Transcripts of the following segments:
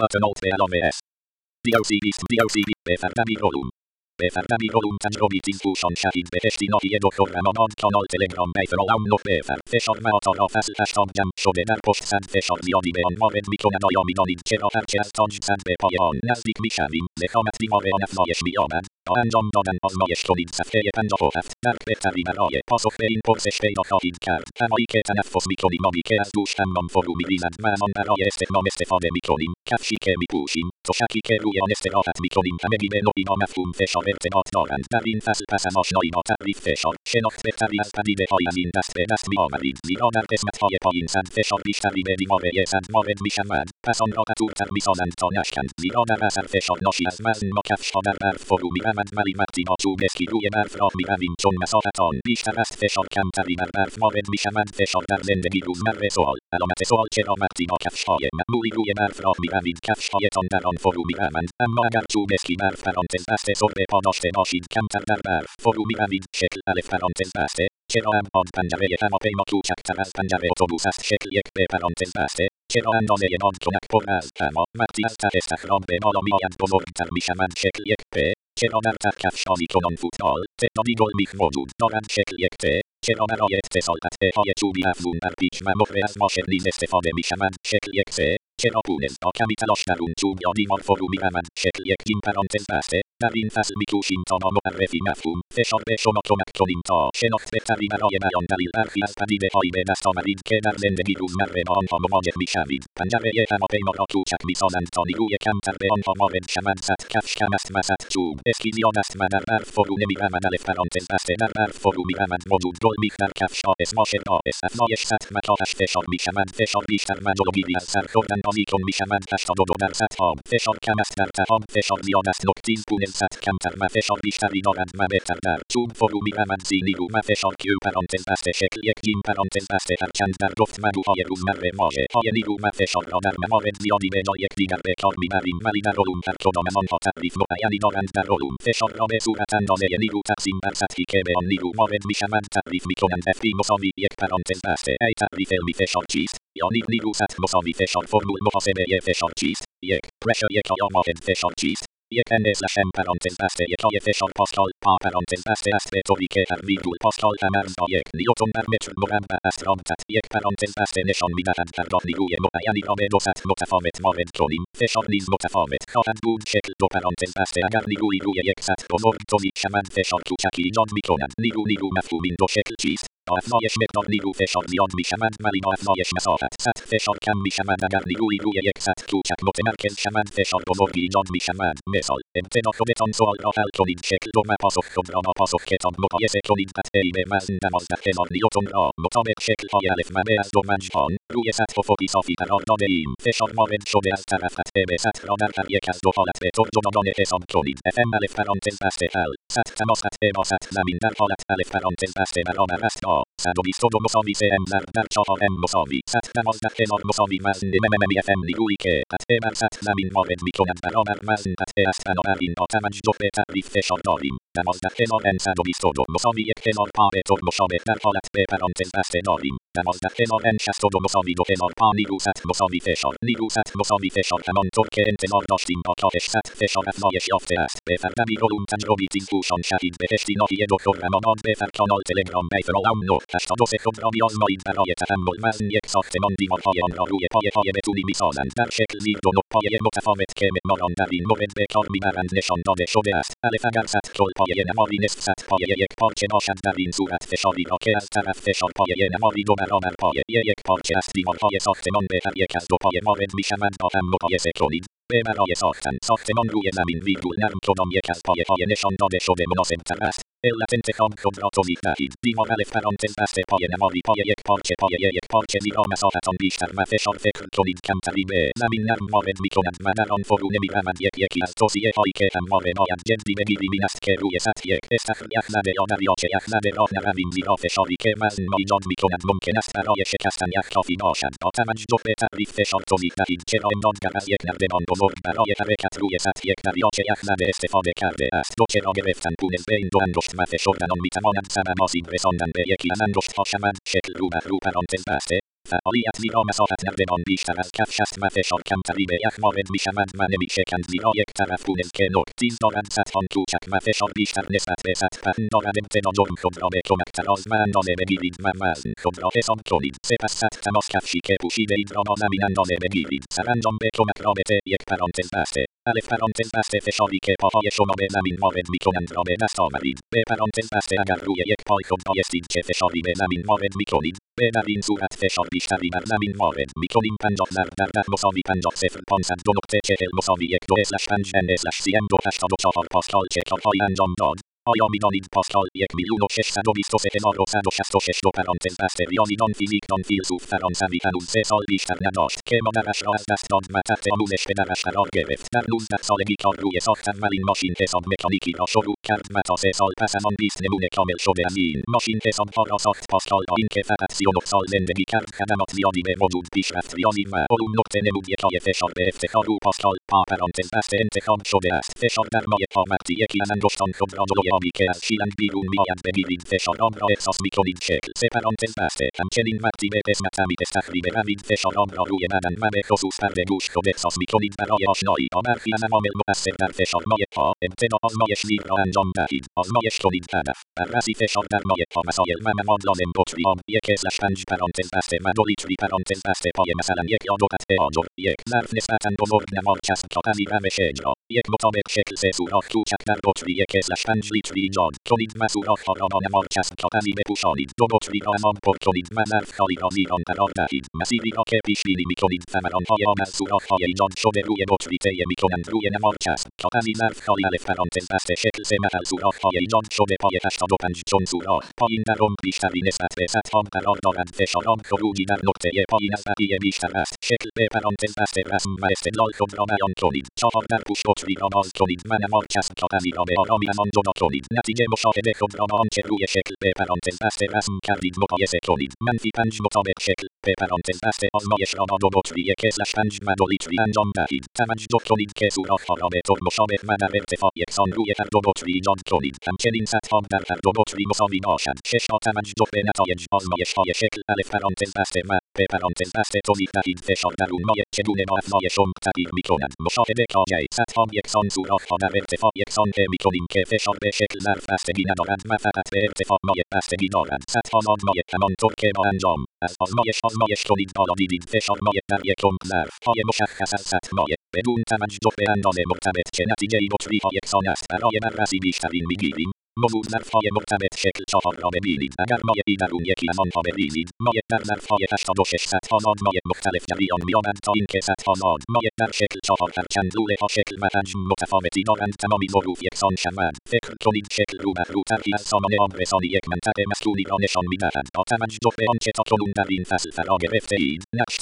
button alt along s. DOC list DOC بفردمی علوم بفردمی علوم تجربی تیزگوشان شهید بهشتی ناحیه دو خرمانان کانال تلگرام بیفرالام نه بفر فشار معاتا را فصل هشتم جمع شده در پشت سند فشار زیادی به آن وارد می‌کنند آیا می‌دانید چرا هرچه از تاج سند به پای آن نزدیک می‌شویم زخامت بیمار آن افزایش مییابد انجام دادن آزمایش کنید صفحه 57 درک بهتری برای پاسخ به این پرسش پیدا خواهید کرد هوایی که تنفس می‌کنیم آبی که از دوش حمام فرو میریزد و از آن برای استحمام استفاده می‌کنیم کفشی که میپوشیم تشکی که روی آن استراحت می‌کنیم همگی به نوعی نامفهوم فشار ارتباط دارند در این فصل پس از آشنایی با تعریف فشار شناخت بهتری از پدیده های از این دست به دست میآورید زیرا در قسمت های پایین سند فشار بیشتری به دیواره سند وارد می‌شود پس آن را قطورتر می‌سازند تا نشکند زیرا در اثر فشار ناشی از وزن ما کفشها در برف فرو می‌روند ولی وقتی ما چوب اسکی روی برف راه می‌رویم چون مساحت آن بیشتر است فشار کمتری بر برف وارد می‌شود فشار در زندگی روزمره سوال علامت سوال چرا وقتی با کفشهای معمولی روی برف راه می‌روید کفشهایتان در آن فرو می‌روند اما اگر چوب اسکی برف پرانتز بسته سر به پا داشته باشید کمتر در برف فرو می‌روید شکل الف پرانتز بسته چرا آن پنجره هواپیما کوچکتر از پنجره اتوبوس است شکل یک به پرانتز بسته چرا اندازه آن کنک پر از هوا وقتی از ته استخرام به بالا میآید بزرگتر می‌شوند شکل یک پ چرا در ته کفشها می‌کنند فوتبال تعدادی گل میخ موجود دارند شکل یک ت چرا برای اتصال قطعه های چوبی افزون بر پیچ و مهره از ماشین نیز استفاده می‌شوند شکل یک س چرا پونز با کمی تلاش در اون چوب یا دیوار فرو می‌روند شکل یک جیم پرانتز بسته فصل میکوشیم تا با معرفی مفهوم فشار به شما کمک کنیم تا شناخت بهتری برای بیان دلیل برخی از پدیده هایی به دست آورید که در زندگی روزمره با آنها مواجه می‌شوید پنجره هواپیما را کوچک می‌سازند تا نیروی کمتر به آنها وارد شود سطح کفش کم است و سطح چوب اسکی زیاد است و در برف فرو نمی‌روند الف پرانتز بسته در برف فرو می‌روند موجود گل میخ در کفش آس ماشین آس افزایش سطح و کاهش فشار می‌شوند فشار بیشتر و جلوگیری از سر خوردن بازیکن می‌شوند هشتاد و دو درصد آب فشار کم است در تهام فشار زیاد است نکتیز پونز سطح کمتر و فشار بیشتری دارند و بهتر در چوب فرو می‌روند زی نیرو و فشار کیو پرانتز بسته شکل یک جیم پرانتز بسته هرچند در گفتمگوهای روزمره واژه های نیرو و فشار را در موارد زیادی به جای یکدیگر به کار می‌بریم ولی در علوم هر کدام از آنها تعریف معینی دارند در علوم فشار را به صورت اندازه نیرو تقسیم بر سطحی که به آن نیرو وارد می‌شوند تعریف می‌کنند اف مساوی یک پرانتز بسته ای تعریف علمی فشار چیست یعنی نیرو سطح مساوی فشار فرمول محاسبه فشار چیست یک پرشر یک یا واحد فشار چیست یک n slash m پرانتز بسته یک های فشار پاسکال پا پرانتز بسته است به طوری که هر ویرگول پاسکال هم ارزها یک نیوتن بر متر مربع است رابطت یک پرانتز بسته نشان می‌دهد هرگاه نیروی معینی را به دو سطح متفاوت وارد کنیم فشار نیز متفاوت خواهد بود شکل دو پرانتز بسته اگر نیروی روی یک سطح بزرگ تولید شود فشار کوچکی ایجاد می‌کند افزایش مقدار نیرو فشار زیاد می شود ولی با مساحت سطح فشار کم می شود اگر نیروی روی یک سطح کوچک متمرکز شود فشار بزرگی ایجاد می شود مثال ابتدا خودتان سوال را حل کنید شکل دو و پاسخ خود را با پاسخ کتان مقایسه کنید قطعهای به وزن دوازده هزار نیوتن را مطابق شکل های الف و از دو منجهان روی سطح افقی صافی قرار داده ایم فشار وارد شده از طرف قطعه به سطح را در هر یک از دو حالت به طور جداگانه حساب کنید fm الف پرانتز بسته حل سطح تماس قطعه با سطح زمین در حالت الف پرانتز بسته برابر است با 122 مساوی سه ام ضرب در 4 ام مساوی سطح دوازده هزار مساوی وزن مممی اف ام نیرویی که قطعه بر سطح زمین وارد می‌کند برابر وزن قطعه است بنابراین با توجه به تعریف فشار داریم دوازده هزار ان 122 مساوی یک هزار پا به طور مشابه در حالت به پرانتز بسته داریم دوازده هزار ان 62 مساوی دو هزار پا نیرو سطح مساوی فشار نیرو سطح مساوی فشار همانطور که انتظار داشتیم با کاهش سطح فشار افزایش یافته است به فردمی علوم تجربی تیزگوشان شهید بهشتی ناحیه دو خرمانان به فر کانال تلگرام بیفرالام 982 خود را بیازمایید برای تحمل وزن یک ساختمان دیوارهای آن را روی پایه های بتونی می‌سازند در شکل زیر دو نوع پایه متفاوت که معماران در این مورد به کار می‌برند نشان داده شده است الف اگر سطح کل پایه نمادی نصف سطح پایه یک پارچه باشد در این صورت فشاری را که از طرف فشار پایه دو برابر پایه یک پارچه است دیوارهای ساختمان به هر یک از دو پایه وارد می‌شوند با هم مقایسه کنید به برای ساختن ساختمان روی زمین ویرگول نرم کدام یک از پایه های نشان داده شده مناسب تر است علت انتخاب خود را توضیح دهید دیوار الف پرانتز بسته پایه نمادی پایه یک پارچه پایه یک پارچه زیرا مساحت آن بیشتر و فشار فکر کنید کمتری به زمین نرم وارد می‌کند و در آن فرو نمی‌روند یک یکی از توصیه هایی که همواره باید جدی بگیریم این است که روی سطح یک استخر یخ نده یا دریاچه یخ نده راه نرویم زیرا فشاری که وزن ما ایجاد می‌کند ممکن است برای شکستن یخ کافی باشد با توجه به تعریف فشار توضیح دهید چرا امدادگر از یک نردبان بزرگ برای حرکت روی سطح یک آن می‌تواند سبب آسیب رساندن به یکی از انگشتها شود شکل رو بر رو پرانتز بسته فعالیت زیرا مساحت نردبان بیشتر از کفش است و فشار کمتری به یخ وارد می‌شوند و نمیشکند زیرا یک طرف گونه که نوک دارند سطح آن کوچک و فشار بیشتر نسبت به سطح پهن دارد ابتدا جرم خود را به کمک تراز و اندازه بگیرید و وزن خود را حساب کنید سپس سطح تماس کفشی که پوشیدهاید را با زمین اندازه بگیرید سرانجام به کمک رابطه یک پرانتز بسته الف پرانتز بسته فشاری که پاهای شما به زمین وارد می‌کنند را به دست آورید به پرانتز بسته اگر روی یک پای خود بایستید چه فشاری به زمین وارد می‌کنید به در این صورت فشار بیشتری بر زمین وارد می‌کنیم پنجاه ضرب در ده مساوی پنجاه صفر پانصد دو نقطه چهل مساوی یک دو اسلش پنج ان اسلش سی ام دو هشتاد و چهار پاسکال چه کارهایی انجام داد آیا می‌دانید پاسکال یک میلیون و ششصد و بیست و سه هزار و صد و شصت و شش دو پرانتز بسته ریاضیدان فیزیکدان فیلسوف فرانسوی هنوز سه سال بیشتر نداشت که مادرش را از دست داد و تحت آموزش پدرش قرار گرفت در نوزده سالگی کار روی ساخت اولین ماشین حساب مکانیکی را شروع کرد و تا سه سال پس از آن بیست نمونه کامل شده از این ماشین حسابها را ساخت پاسکال با اینکه فقط سی و نه سال زندگی کرد خدمات زیادی به وجود پیشرفت ریاضی و علوم نقطه نمود یکای فشار به افتخار او پاسکال پا پرانتز انتخاب شده است فشار در یکی از انگشتان خود را جلوی آبی که از شیلنگ بیرون میآید بگیرید فشار آن را احساس می‌کنید شکل سه پرانتز بسته همچنین وقتی به قسمت امید تخریب روید فشار آن را روی بدن و به خصوص پرده گوش خود احساس می‌کنید برای آشنایی با برخی از عوامل مؤثر در فشار مایع ها ابتدا آزمایش زیر را انجام دهید آزمایش کنید هدف بررسی فشار در مایع ها مسائل و مواد لازم بطری آب یک اسلش پنج پرانتز بسته و دو لیتری پرانتز بسته پای مثلا یک یا دو قطعه آجر یک ظرف نسبتا بزرگ نماد کسب کاتنی روش اجرا یک مطابق شکل سه سوراخ کوچک در بطری یک اسلش پنج لیتری ایجاد کنید و سوراخ ها را با نماد کسب کاتنی بپوشانید دو بطری را آب پر کنید و ظرف خالی را زیر آن قرار دهید مسیری را که پیش بینی می‌کنید فورانهای آب از سوراخ های ایجاد شده روی بطری طی می‌کنند روی نماد کسب کاتنی ظرف خالی الف پرانتز بسته شکل سه محل سوراخ های ایجاد شده پای 85 چون سوراخ پایین در عمق بیشتری نسبت به سطح آب قرار دارد فشار آب خروجی در نقطه پایین از بقیه بیشتر است شکل به پرانتز بسته رسم و استدلال خود را بیان کنید چهار در پوش بطری را باز کنید و نماد کسب کاتنی را به آرامی از آن جدا کنید نتیجه مشاهده خود را با آنچه روی شکل به پرانتز بسته رسم کردید مقایسه کنید منفی پنج مطابق شکل به پرانتز بسته آزمایش را با دو بطری یک اسلش پنج و دو لیتری انجام دهید توجه کنید که سوراخها را به طور مشابه و در ارتفاع یکسان روی هر دو بطری ایجاد کنید همچنین سطحها در هر دو بطری مساوی باشد شش توجه به نتایج آزمایش های شکل الف پرانتز بسته و به پرانتز بسته توضیح دهید فشار درون مایع چگونه با افزایش عمق تغییر می‌کنند مشاهده کاجه سطحها یکسان سوراخها در ارتفاع یکسان که می‌کنیم که فشار به شکل ظرف بستگی ندارد و فقط به ارتفاع مایع بستگی دارد سطحها مایع همانطور که با انجام از آزمایش آزمایش کنید دیدید فشار مایع در یک عمق ظرف های مشخص از سطح مایع بدون توجه به اندازه مرتبط که نتیجه بطری ها یکسان است برای بررسی بیشترین می‌گیریم موجود ظرفهای مرتبط شکل چهار را ببینید اگر مایعی درون یکی از آنها ببینید مایع در ظرفهای هشتاد و شش سطحها ماد مایع مختلف جریان مییابند تا اینکه سطحها ماد مایع در شکل چهار هرچند لوله ها شکل و حجم متفاوتی دارند تمامی ظروف یکسان شوند فکر کنید شکل رو بر رو ترکی از سامان آب رسانی یک منطقه مسکونی را نشان می‌دهد با توجه به آنچه تاکنون در این فصل فرا گرفته اید نقش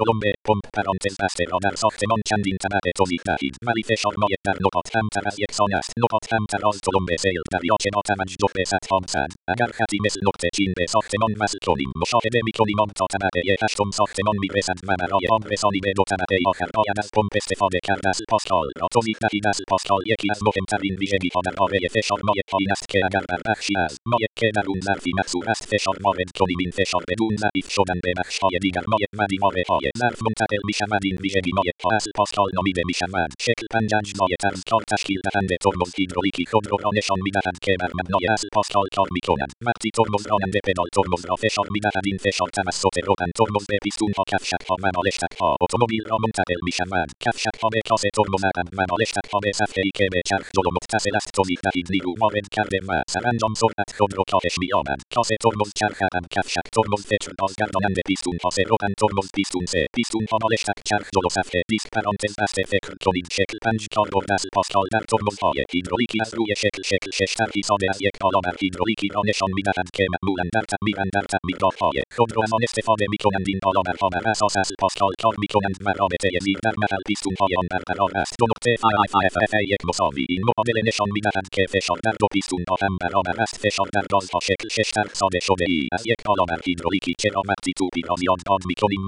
پمپ پرانتز بسته را در ساختمان چندین طبقه توضیح دهید ولی فشار مایع در نقاط همتر از یکسان است نقاط همتر از تلمبه سیل دریاچه با توجه به سطح آمزد اگر خطی مثل نقطه چین به ساختمان وصل کنیم مشاهده می‌کنیم آن تا طبقه هشتم ساختمان می‌رسد و برای آن رسانی به دو طبقه آخر باید از پمپ استفاده کرد از پاسکال را توضیح دهید از پاسکال یکی از مهمترین ویژگیها در آره فشار مایع پایین است که اگر بر بخشی از مایع که در اون ظرفی محصور است فشار وارد کنیم این فشار بدون ضعیف شدن به بخشهای دیگر مایع و دیواره های ظرف منتقل می‌شود این ویژگی مایع ها از پاسکال نامیده می‌شود شکل پنج اجزای کار تشکیل دهنده ترمز هیدرولیکی خودرو را نشان می‌دهد که بر مبنای اصل پاسکال کار می‌کنند وقتی ترمز راننده پدال ترمز را فشار می‌دهد این فشار توسط روغن ترمز به پیستون ها کفشک ها و بالشتک ها اتومبیل را منتقل می‌شوند کفشک ها به کاسه ترمز عقب و بالشتک ها به صفحه ای که به چرخ جلو متصل است توضیح دهید نیرو وارد کرده و سرانجام سرعت خود را کاهش مییابد کاسه ترمز چرخ عقب کفشک ترمز فچر بازگرداننده پیستون ها سه روغن ترمز پیستون سه پیستون ها بالشتک چرخ جلو صفحه دیسک پرانتز بسته فکر کنید شکل پنج کاربرد اصل پاسکال در ترمزهای هیدرولیکی از روی شکل شکل شش ترکی ساده از یک پالامر هیدرولیکی را نشان می‌دهد که معمولا در تعمیر در تعمیرگاههای خودروان استفاده می‌کنند این پالامرها بر اساس اصل پاسکال کار می‌کنند و رابطه زیر در محل پیستونهای آن برقرار است دو نقطه FFF یک مساوی این معادله نشان می‌دهد که فشار در دو پیستونها هم برابر است فشار در گازها شکل شش ساده شده ای از یک پالامر هیدرولیکی چرا وقتی توپی را زیاد باد می‌کنیم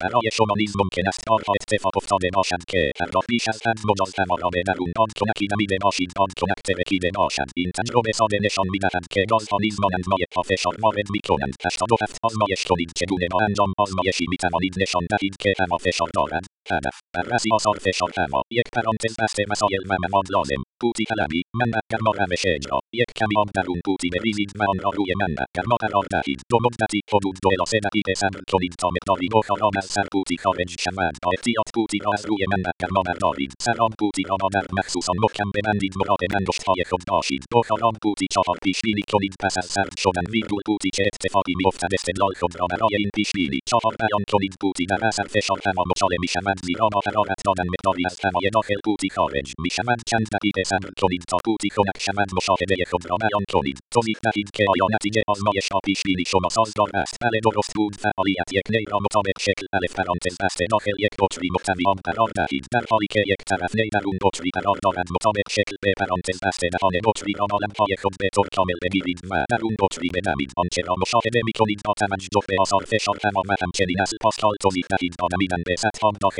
برای شما نیز ممکن است آنها اتفاق افتاده باشند که هرگاه بیش از چند مجاز را به درون آن کنکی نمیده باشید آن کنک ترکیده باشد این تجربه ساده نشان می‌دهد که گازها نیز مانند مایعها فشار وارد می‌کنند هشتاد و هفت آزمایش کنید چگونه با انجام آزمایشی می‌توانید نشان دهید که هوا فشار دارد هدف بررسی آثار فشار هوا یک پرانتز بسته مسائل و مواد لازم قوطی طلبی منبع گرما روش اجرا یک کمی آب درون قوطی بریزید و آن را روی منبع گرما قرار دهید دو مدتی حدود دو الی سه دقیقه صبر کنید تا مقداری بخار آب از سر قوطی خارج شود با احتیاط قوطی را از روی منبع گرما بردارید سر آب قوطی را با درد مخصوصا محکم ببندید مراقب انگشتهای خود باشید بخار آب قوطی چهار پیش بینی کنید پس از سرد شدن ویرگول قوطی چه اتفاقی میافتد استدلال خود را برای این پیش بینی چهار بیان کنید قوطی در اثر فشار هوا مچاله می‌شود زیرا با حرارت دادن مقداری از هوای داخل قوطی خارج می‌شود چند دقیقه صبر کنید تا قوطی خنک شود مشاهده خود را بیان کنید توضیح دهید که آیا نتیجه آزمایش ها پیش بینی شما سازگار است بله درست بود فعالیت یک نی را مطابق شکل الف پرانتز بسته داخل یک بطری محتوی آب قرار دهید در حالی که یک طرف نی در اون بطری قرار دارد مطابق شکل به پرانتز بسته دهان بطری را با لمپهای خود به طور کامل بگیرید و در اون بطری بدمید آنچه را مشاهده می‌کنید با توجه به آثار فشار هوا و همچنین از پاسکال توضیح دهید با نمیدن به سطح داخل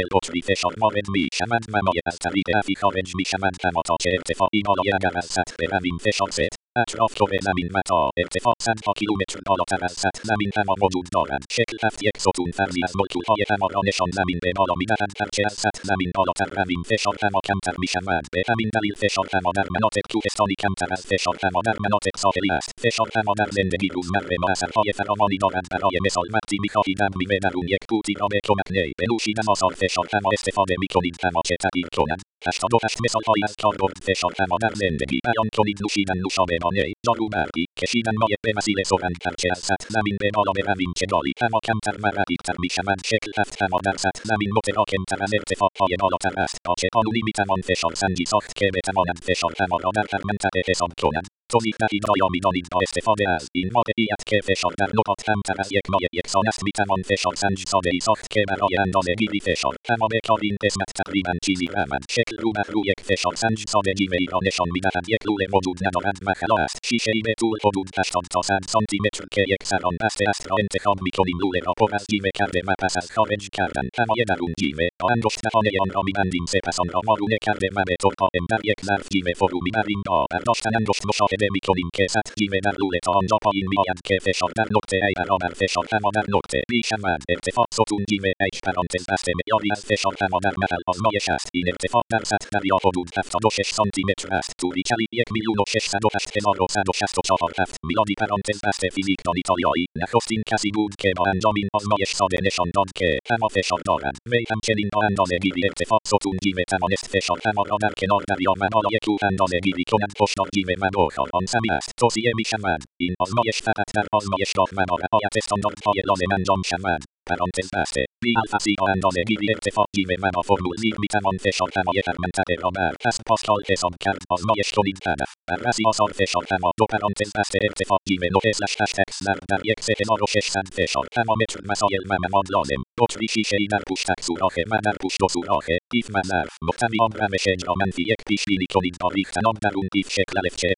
وارد می‌شوند و مایع از طریق افی خارج می‌شوند هوا تا چه ارتفاعی بالای اگر از سطح برویم فشار ست اطراف کره زمین و تا ارتفاع صدها کیلومتر بالاتر از سطح زمین هوا وجود دارد شکل هفت یک ستون فرضی از مولکولهای هوا زمین به بالا می‌دهد هرچه از سطح زمین بالاتر رویم فشار هوا کمتر می‌شود به همین دلیل فشار هوا در مناطق کوهستانی کمتر از فشار هوا در مناطق ساحلی است فشار هوا در زندگی روزمره ما اثرهای فراوانی دارد برای مثال وقتی می‌خواهید دم میوه درون یک قوطی را به کمک نی بنوشید آثار فشار هوا استفاده می‌کنید هوا چه تغییر کنند 88 مثالهایی از کاربرد فشار هوا در زندگی بیان کنید نوشیدن نوشابه مانع جارو برقی کشیدن مایع به وسیله سرنگ هرچه از سطح زمین به بالا برویم چه گالی هوا کمتر و رقیقتر می‌شوند شکل هفت هوا در سطح زمین متراکمتر از ارتفاعهای بالاتر است تا چه قانونی می‌توان فشار سنجی که بتواند فشار هوا را در هر منطقه حساب آیا می‌دانید با استفاده از این واقعیت که فشار در نقاط کمتر از یک مایع یکسان است می‌توان فشار سنج ساده ای ساخت که برای اندازه گیری فشار هوا به کار این قسمت تقریبا چیزی روند شکل رو بر رو یک فشار سنج ساده گیمه ای را نشان می‌دهد یک لوله وجود ندارد و خلا است شیشه ای به طول حدود 80 تا 100 سانتی متر که یک سران بسته است را انتخاب می‌کنیم لوله را پر از گیمه کرده و پس از خارج کردن هوای درون گیمه با انگشت دهانه آن را میبندیم سپس آن را وارونه کرده و به طور قائم در یک ظرف گیمه فرو می‌بریم با برداشتن انگشت مشاهده می‌کنیم که سطح گیمه در لوله تا آنجا پایین میآید که فشار در نقطه ای برابر فشار هوا در نقطه B شود ارتفاع ستون گیمه H پرانتز بسته معیاری از فشار هوا در محل آزمایش است این ارتفاع در سطح دریا حدود 76 سانتی متر است طولی کلی 1 میلیون و 608 هزار و 164 هفت میلادی پرانتز بسته فیزیکدان ایتالیایی نخستین کسی بود که با انجام این آزمایش ساده نشان داد که هوا فشار دارد وی همچنین با اندازه گیری ارتفاع ستون گیمه توانست فشار هوا را در کنار دریا و بالای کوه اندازه گیری کند هشدار گیمه و بخار آن است توصیه می شود این آزمایش فقط در آزمایشگاه و رعایت استانداردهای لازم انجام شود پرانتز بسته بی الفاظی با اندازه گیری ارتفاع گیمه و با فرمول زیر می‌توان فشار هوای هر منطقه را بر اسب پاسکال حساب کرد آزمایش کنید هدف بررسی آثار فشار هوا دو پرانتز بسته ارتفاع گیمه نو اسلش هشتگ در در یک سه هزار و ششصد فشار هوا متر مسائل و مواد لازم بطری شیشه ای در پوشتک سوراخه و در پوشت و سوراخه قیف و ظرف محتوی آب روش اجرا منفی یک پیش بینی کنید با ریختن آب در اون قیف شکل الف چه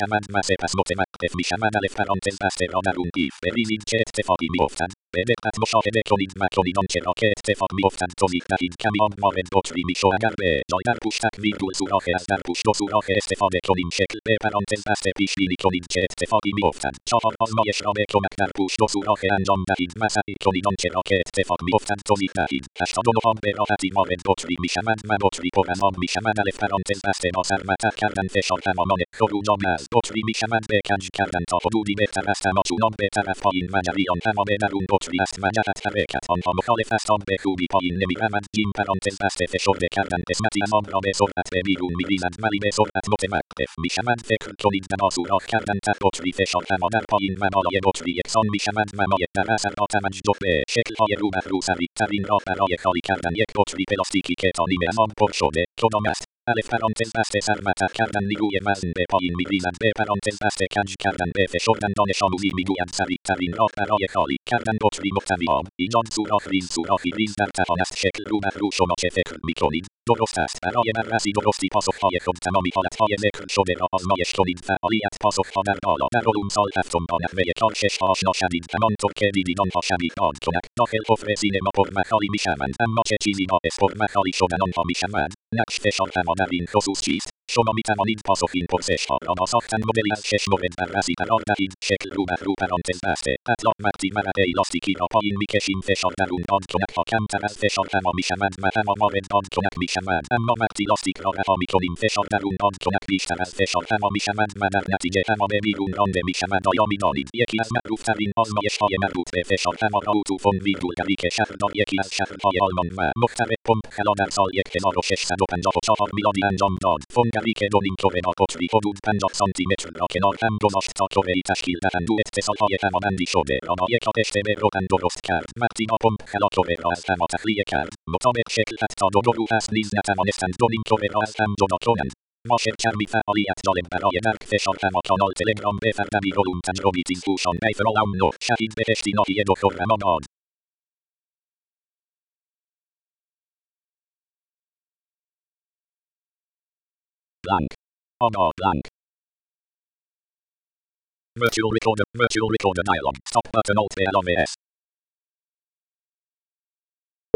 دو می‌شود و سپس متوقف می‌شود الف پرانتز بسته را در اون قیف ببینید چه اتفاقی میافتد به دقت مشاهده کنید و کنید آنچه را که اتفاق میافتد توضیح دهید کمی آب وارد بطری میشو اگر به جای در پوشتک ویرگول سوراخ از در پوشت و سوراخ استفاده کنیم شکل به پرانتز بسته پیش بینی کنید چه اتفاقی میافتد چهار آزمایش را به کمک در پوشت و سوراخ انجام دهید و سعی کنید آنچه را که اتفاق میافتد توضیح دهید هشتاد و نه آب به راحتی وارد بطری می‌شود و بطری پر از آب می‌شود الف پرانتز بسته با سر و کردن فشار تمامان خروج آب از بطری می‌شود به کنج کردن تا حدودی بهتر از تماشون آب به طرف پایین و جریان به درون بطری است و جهت حرکت آنها مخالف است آب به خوبی پایین نمی‌رود جیم پرانتز بسته فشرده کردن قسمتی از آب را به سرعت به بیرون میریزد ولی به سرعت متوقف می‌شود فکر کنید دما سوراخ کردن ته بطری فشار هوا در پایین و بالای بطری یکسان می‌شود و مایع در اثر با توجه به شکلهای رو بر رو سریعترین راه برای خالی کردن یک بطری پلاستیکی که تا نیمه از آب پر شده کدام است الف پرانتز بسته سر کردن نیروی وزن به پایین میریزد به پرانتز بسته کنج کردن به فشردن دانش آموزی می‌گویند سریع ترین راه برای خالی کردن بطری محتوی آب ایجاد سوراخ ریز سوراخی ریز در تهان است شکل رو بر رو شما چه فکر می‌کنید درست است برای بررسی درستی پاسخهای خود تمامی حالتهای ذکر شده را آزمایش کنید فعالیت پاسخها در بالا در علوم سال هفتم با نحوه کار ششها آشنا شوید همانطور که دیدید آنها شبیه آن کنک داخل حفره سینما پر و خالی می‌شوند اما چه چیزی باعث پر و خالی شدن آنها می‌شود در این خصوص چیست شما می توانید پاسخ این پرسش ها را با ساختن مدلی از شش مورد بررسی قرار دهید شکل رو بر رو پرانتز بسته اطلاق وقتی ورق ایلاستیکی را پایین می‌کشیم فشار در اون آن کنک ها کمتر از فشار هوا می‌شوند و هوا وارد آن کنک می‌شوند اما وقتی لاستیک را رها می‌کنیم فشار در اون آن کنک بیشتر از فشار هوا می‌شوند و در نتیجه هوا به بیرون رانده می‌شود آیا می‌دانید یکی از معروفترین آزمایش های مربوط به فشار هوا را اوتو فون ویدولگری که یکی از شهرهای آلمان و مخترع پمپ خلا در سال 1654 میلادی انجام داد فونگری که دو نیمکره با قطری حدود 50 سانتی متر را کنار هم گذاشت تا کرهای تشکیل دهند و اتصالهای هوابندی شده را با یک آتش به روغن درست کرد وقتی با پمپ خلا کره را از هوا تخلیه کرد مطابق شکل حتی دو گروه است نیز نتوانستند دو نیمکره را از هم جدا کنند ماشر چرمی فعالیت جالب برای درک فشار هوا کانال تلگرام به فردبی علوم تجربی تیزگوشان بیفرالام نو شهید بهشتی ناحیه دو خرم آباد blank. On blank. Virtual recorder, virtual recorder dialog. Stop button alt L on S.